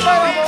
Sorry.